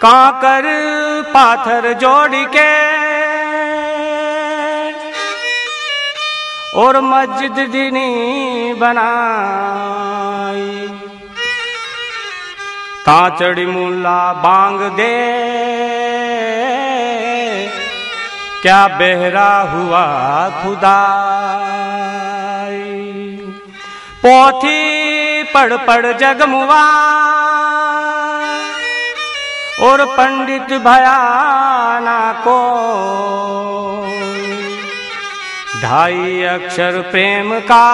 काकर पाथर जोड़ के और मस्जिद दिनी बनाई। ताचड़ी मुल्ला बांग दे। क्या बेहरा हुआ खुदा पोथी पढ़ पढ़ जगमुआ। और पंडित भयाना को ढाई अक्षर प्रेम का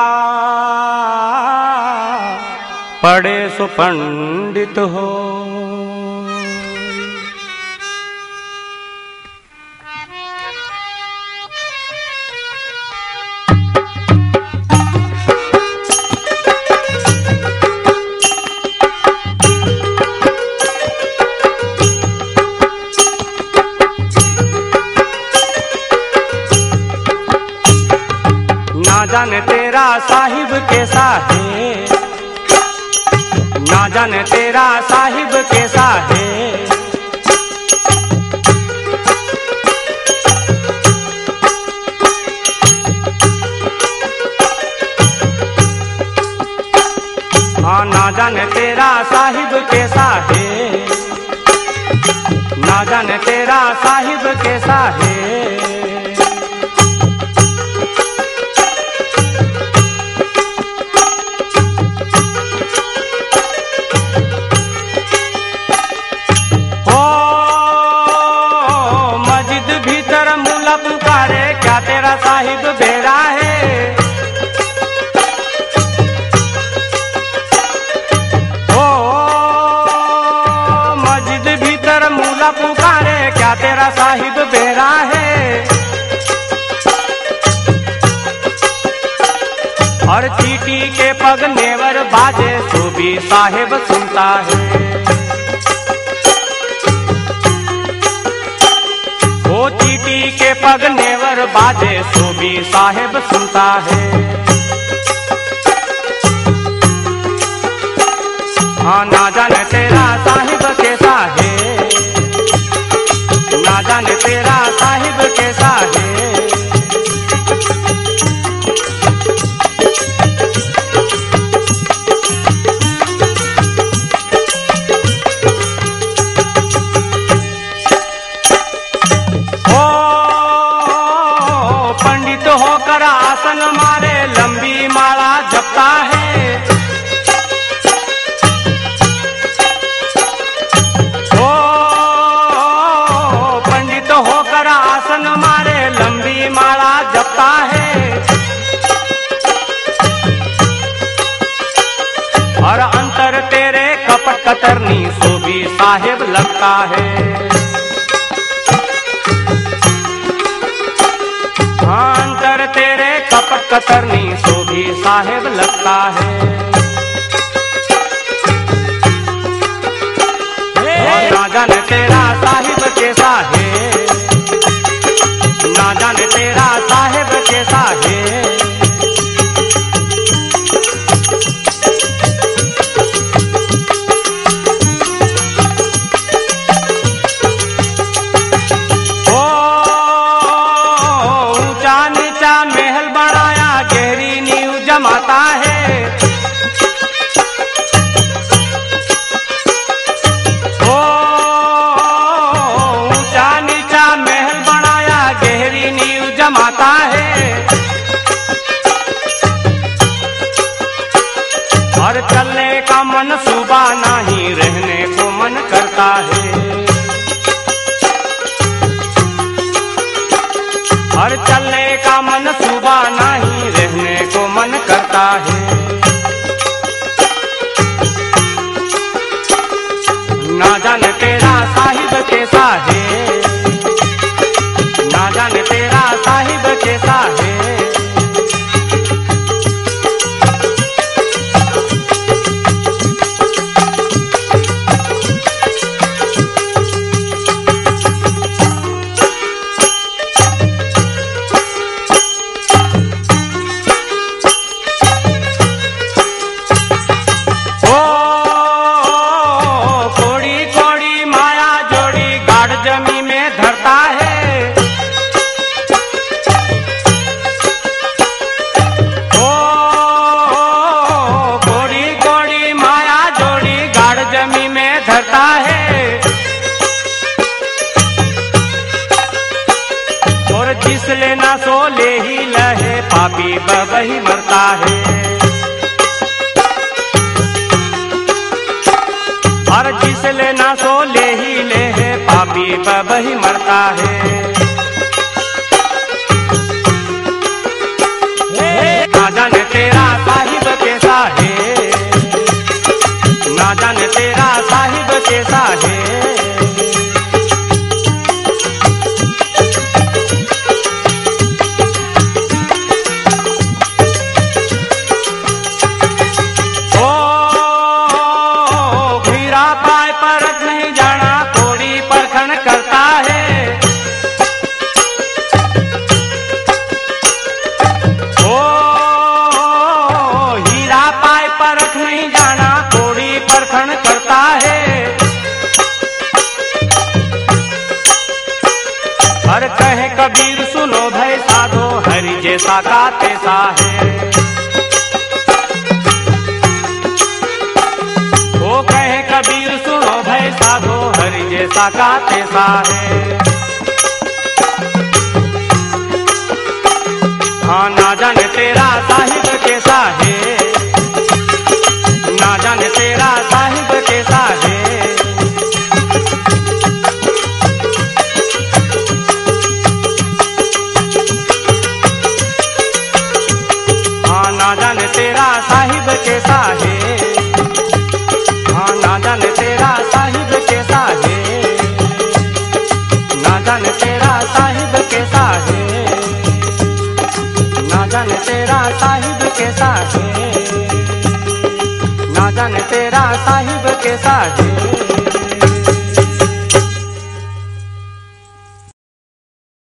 पढ़े सो पंडित हो। जाने तेरा साहिब कैसा है ना जाने तेरा साहिब कैसा है हाँ ना जाने तेरा साहिब कैसा है ना जाने तेरा साहिब कैसा है भीतर पुकारे क्या तेरा साहिब बेरा है? ओ, मस्जिद भीतर मुला पुकारे, क्या तेरा साहिब बेरा है? और चीटी के पग नेवर बाजे तो भी साहेब सुनता है। पग नेवर बाजे सो भी साहेब सुनता है। हाँ ना जाने तेरा साहिब और अंतर तेरे कपट कतरनी सो भी साहेब लगता है। हाँ, अंतर तेरे कपट कतरनी सो भी साहेब लगता है। और ना तेरा साहिब कैसा है महल गहरी नींव जमाता है। ओ, ऊँचा नीचा महल बनाया गहरी नींव जमाता है। और चलने का मन सुबह नहीं, रहने को मन करता है। और चलने का मन सुबह बही मरता है। और जिस लेना सो ले ही ले है, पापी बही मरता है। जाने तेरा साहिब कैसा है? ना जाने तेरा परख नहीं जाना थोड़ी परखण करता है। हर कहे कबीर, सुनो भय साधो, हरि जैसा का तैसा है। वो कहे कबीर, सुनो भय साधो, हरि जैसा का तैसा है। हाँ ना जाने तेरा साहिब जाने तेरा साहिब के साथ ना जाने तेरा साहिब के है